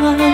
denai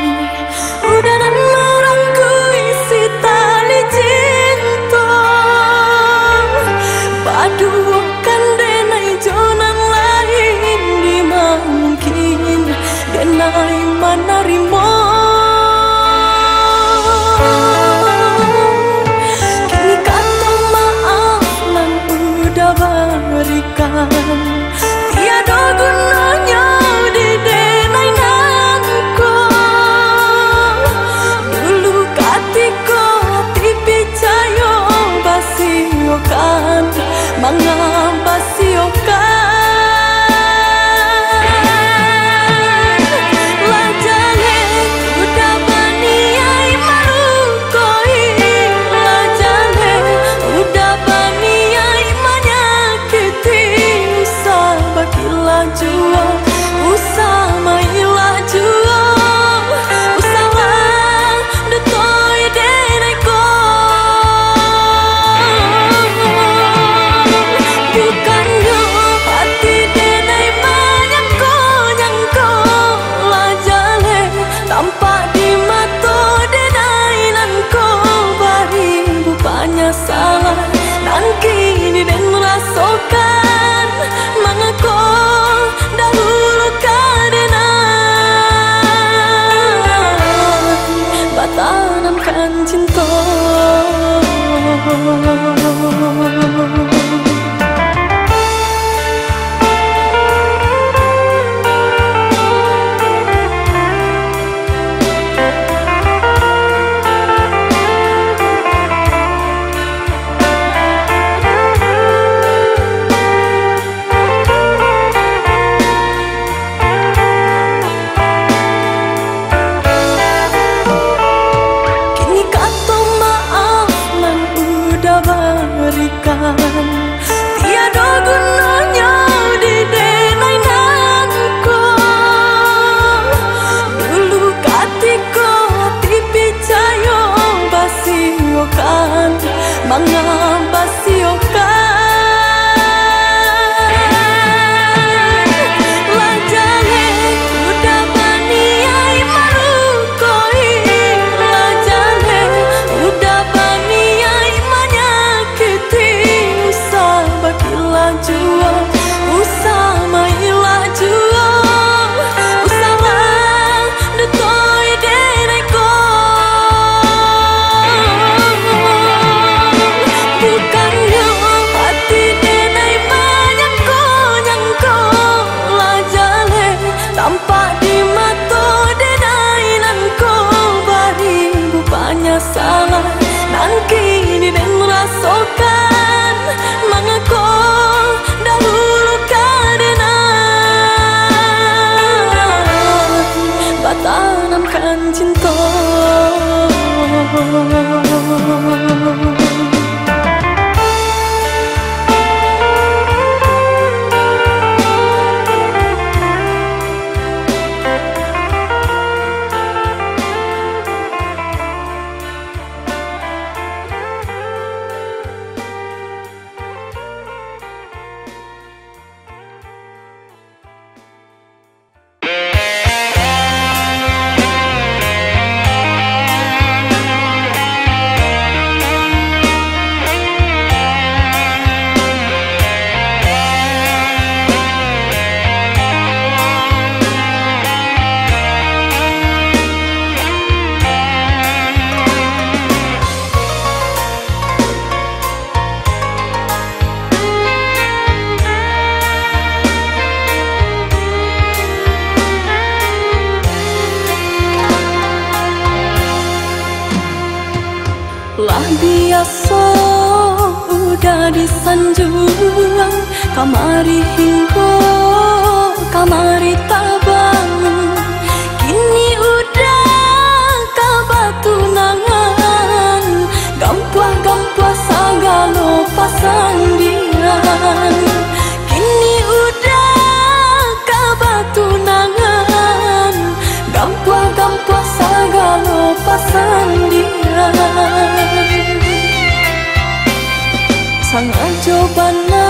Obana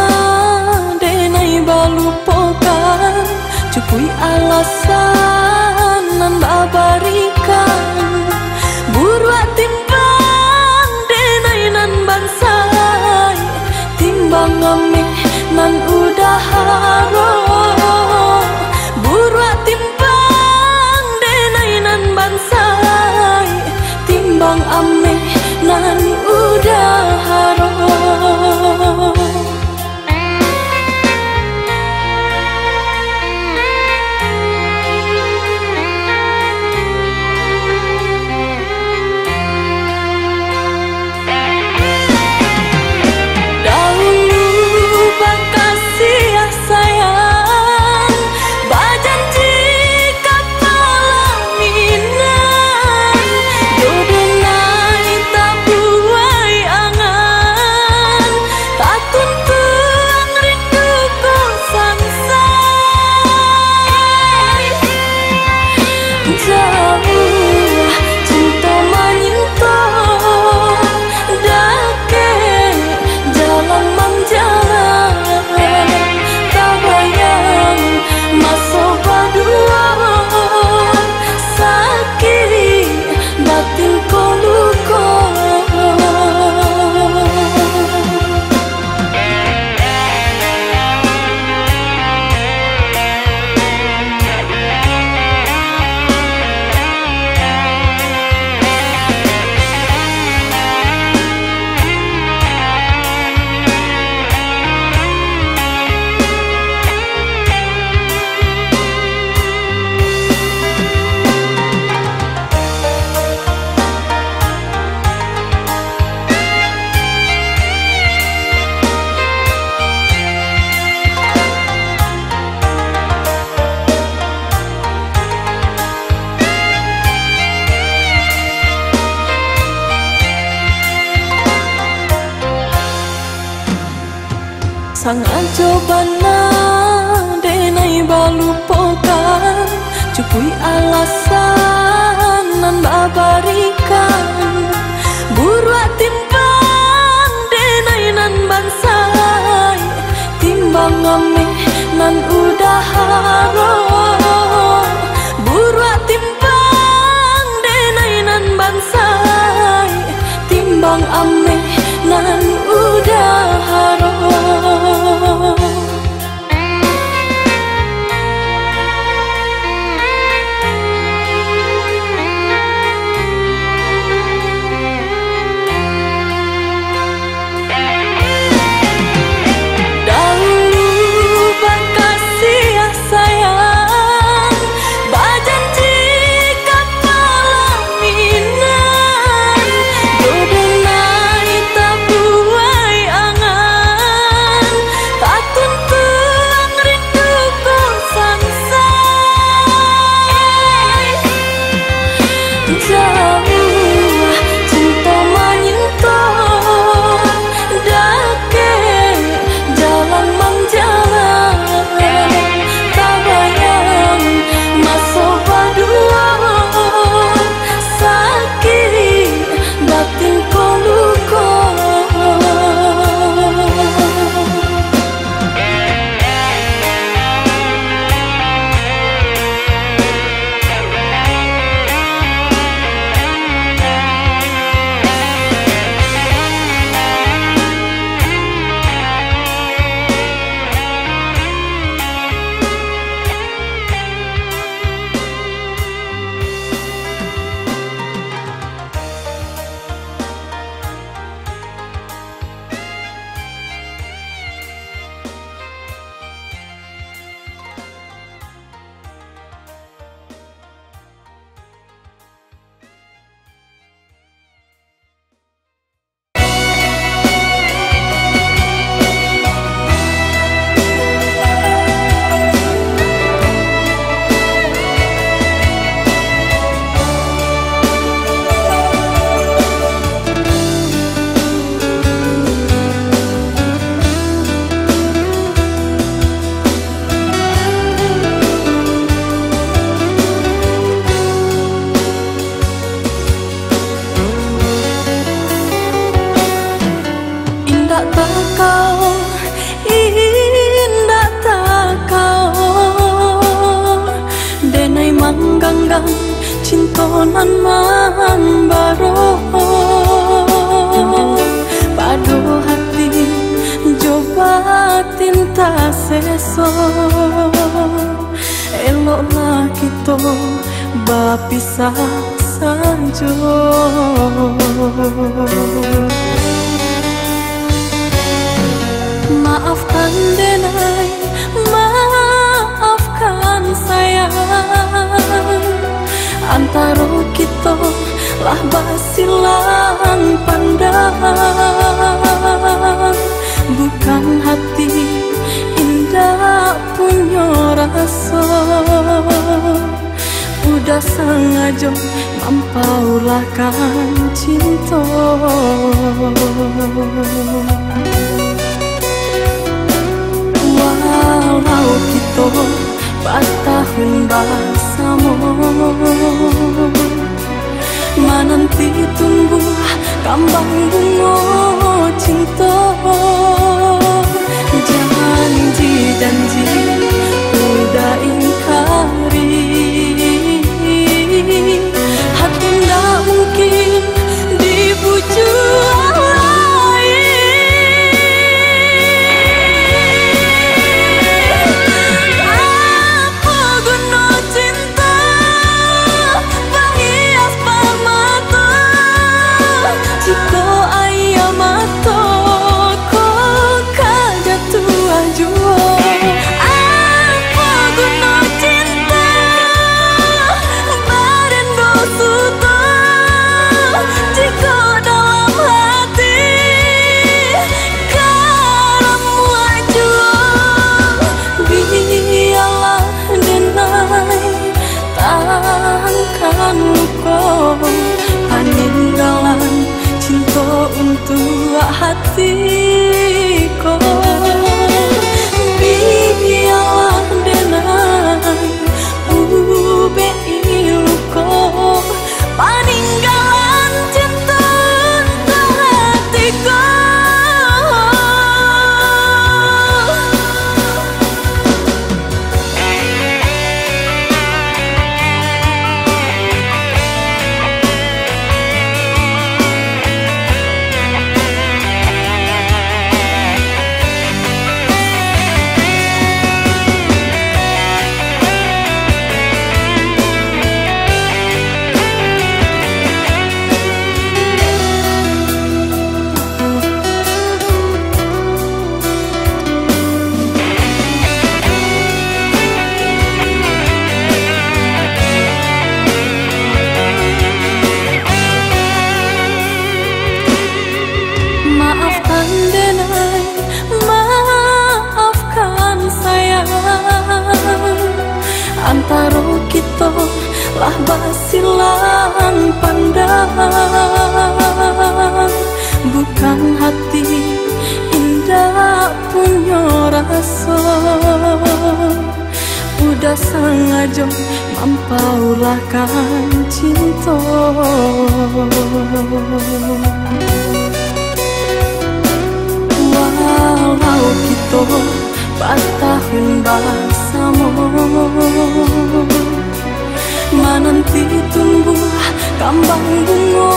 denai balupokan Cukui alasan. Cintonan man baro Pado hati coba tinta seso Eloklah kita bapisah sanjo Maafkan denai, maafkan sayang Antara kita lah basilan pandang. Bukan hati indah punya rasa. Udah sengaja mampaulah kan cinta. Walau kita batahun bersama Menanti tumbuh kambang bunga cinta. Janji-janji udah ingkari antara kita lah basilan pandang. Bukan hati indah punya rasa. Udah sengaja mampaulahkan cinta. Walau kita batahun bersama Menanti tumbuh kambang bunga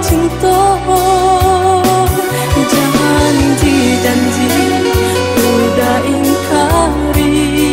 cinta. Janji-janji udah ingkari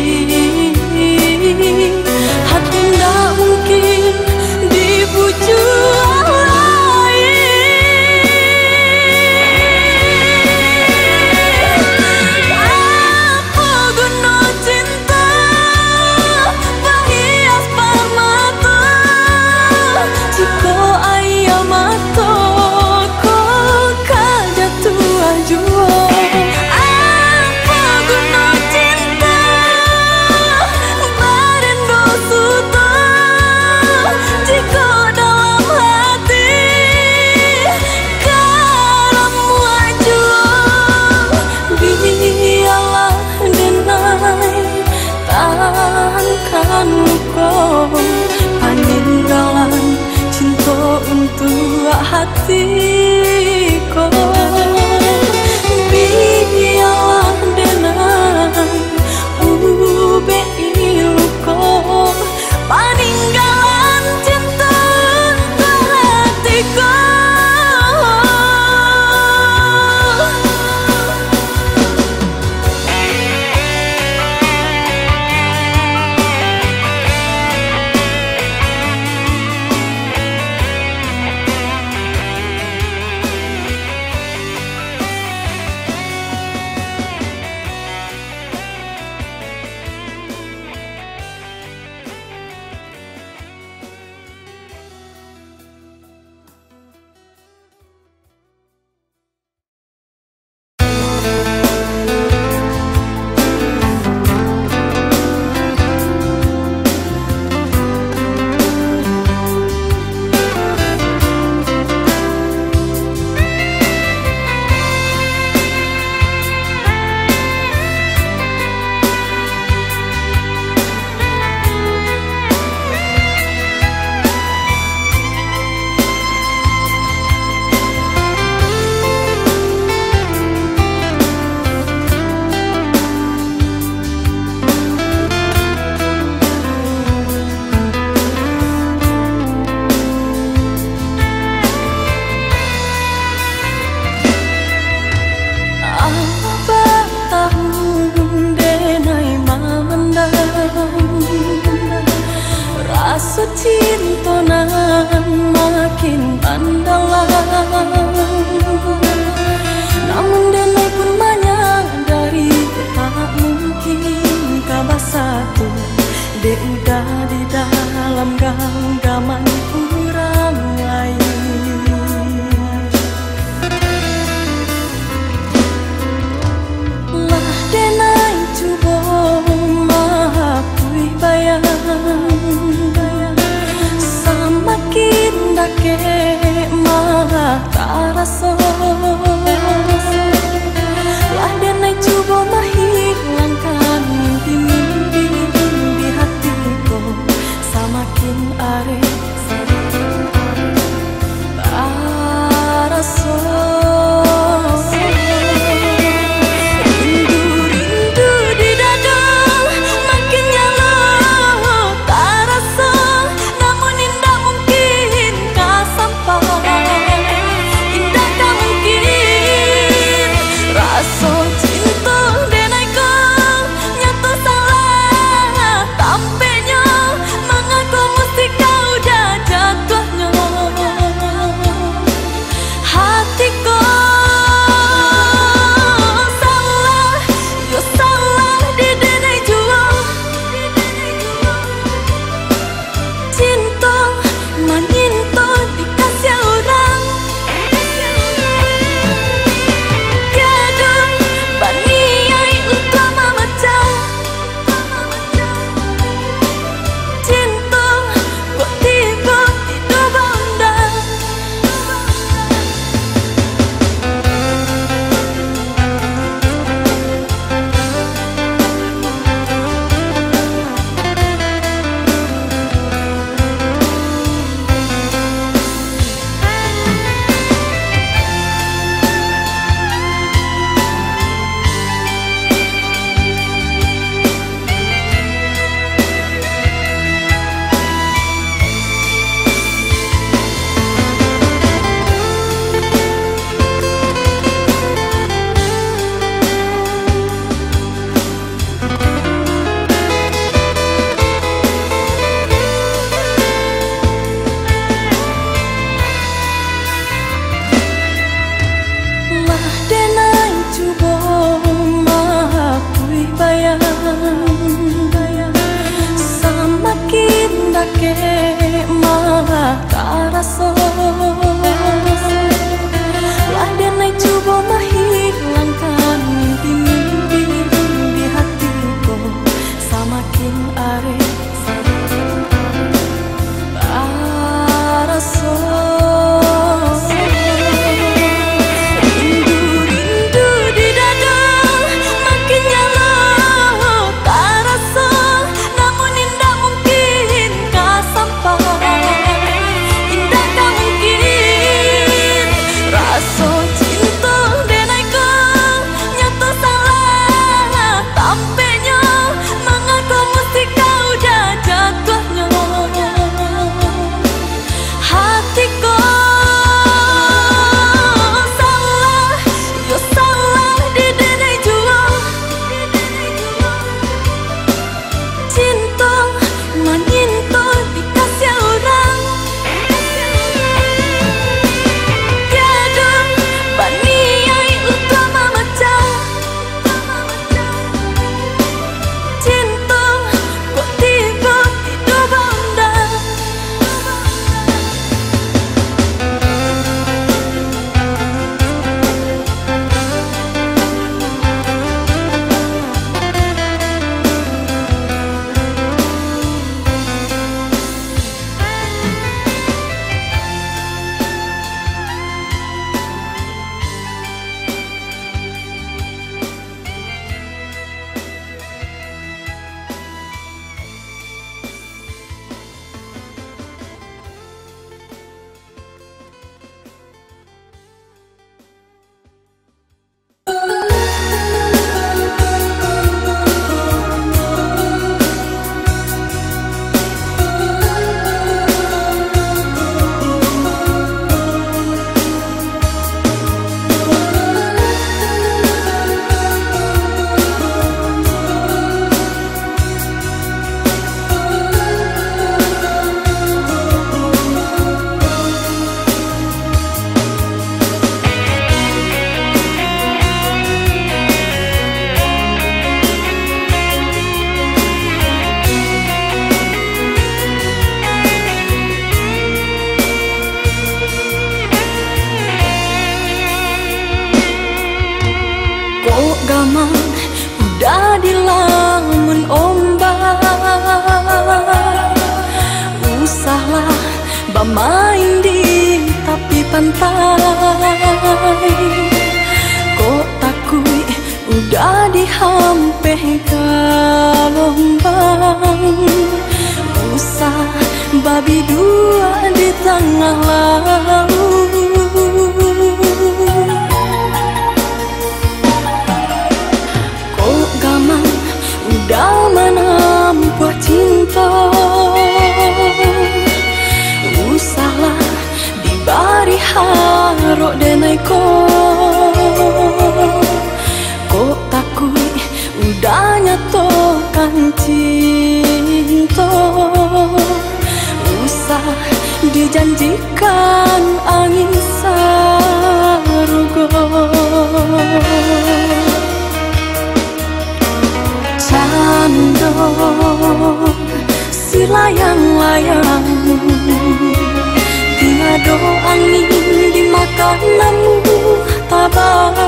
hati. tuntunan makin pandanglah 难吧。menjadikan angin sarugo Candong si layang-layang tiado angin di makananmu tabang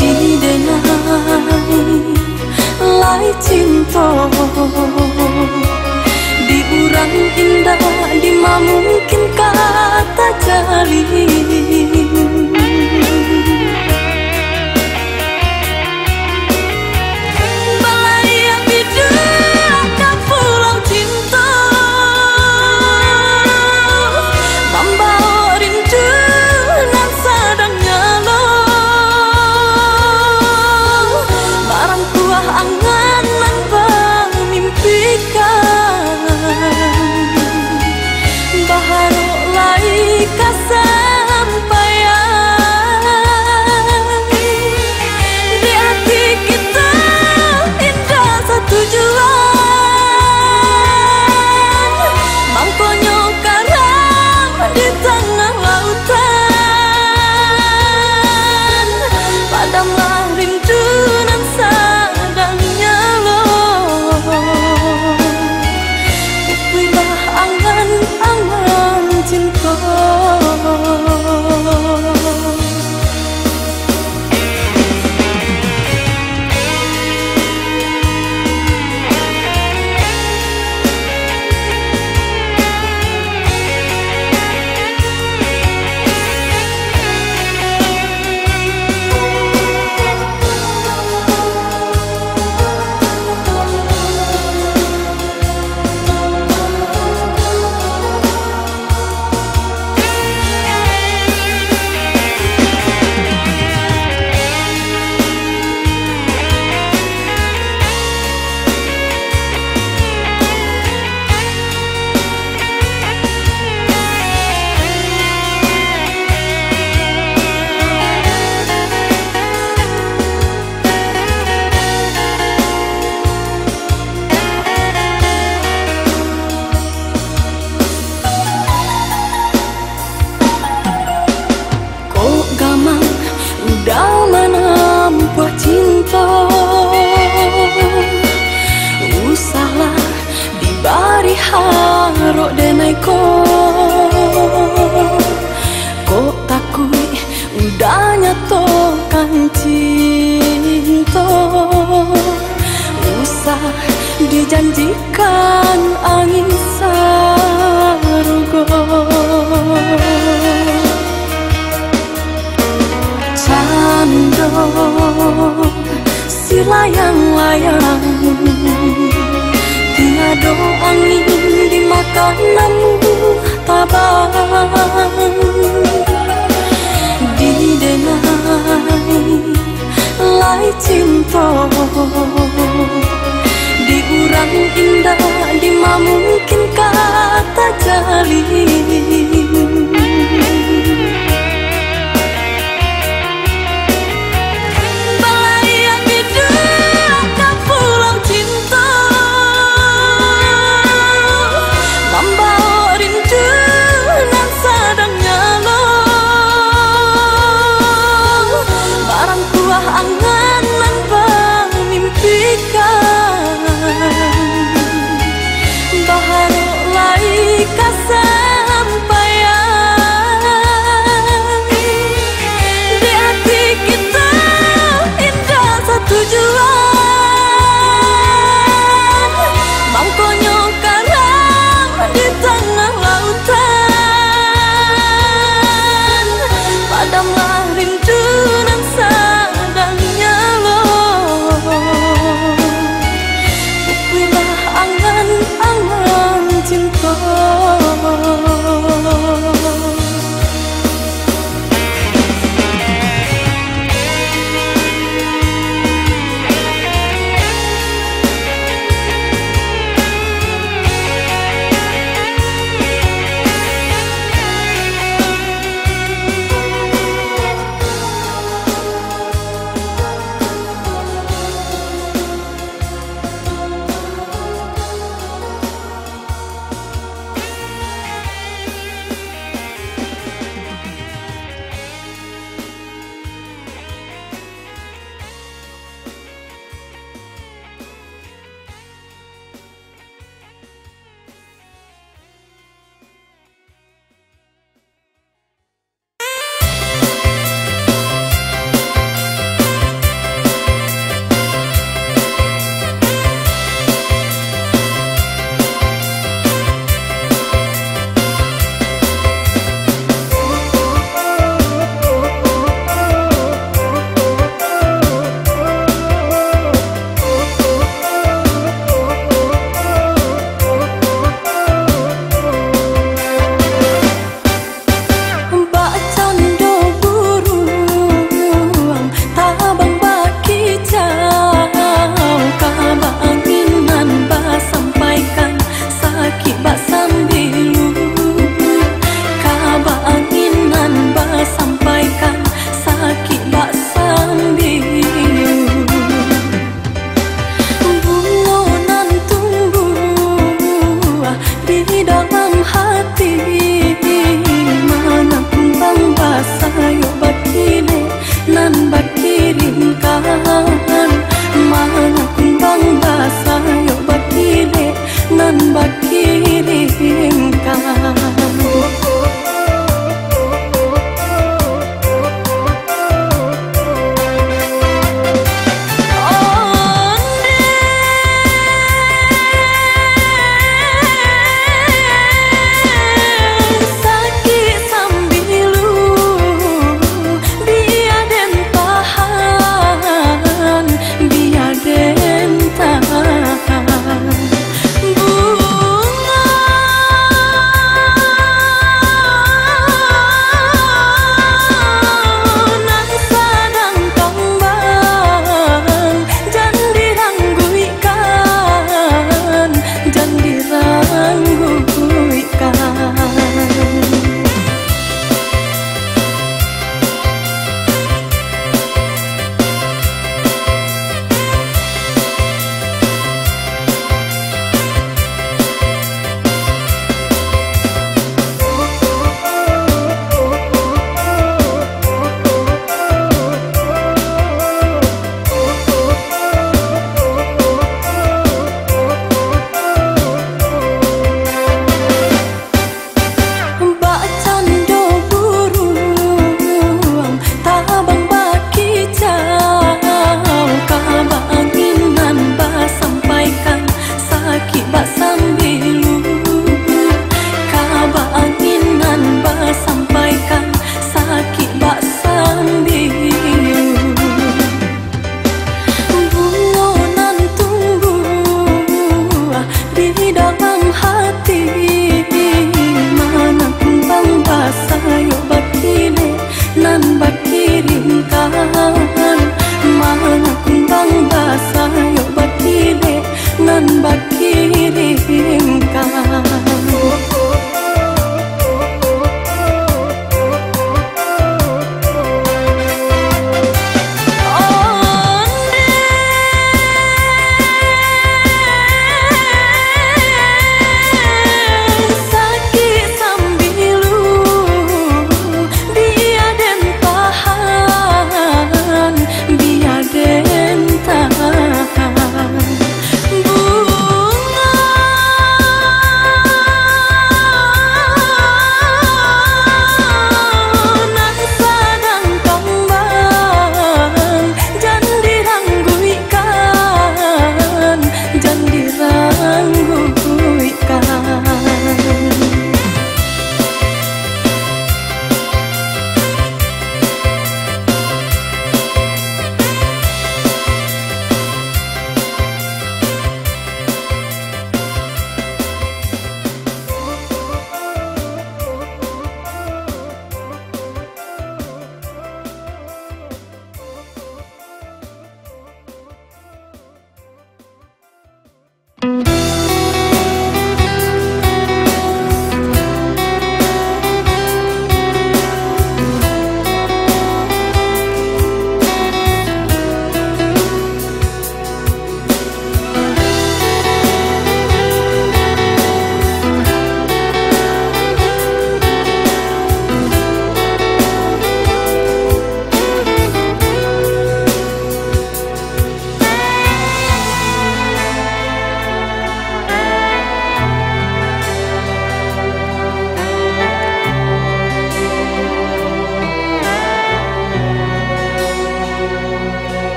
Di dengai lai cintamu Diurang indah dimamungkin kata jalin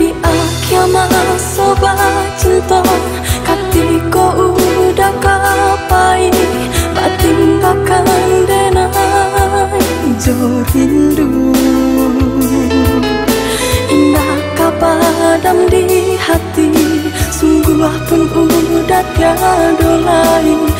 Di akhir coba cinta Katiko udah kapai. Batin takkan denai Jo rindu Indah kapadam di hati Sungguh pun udah tiada lain.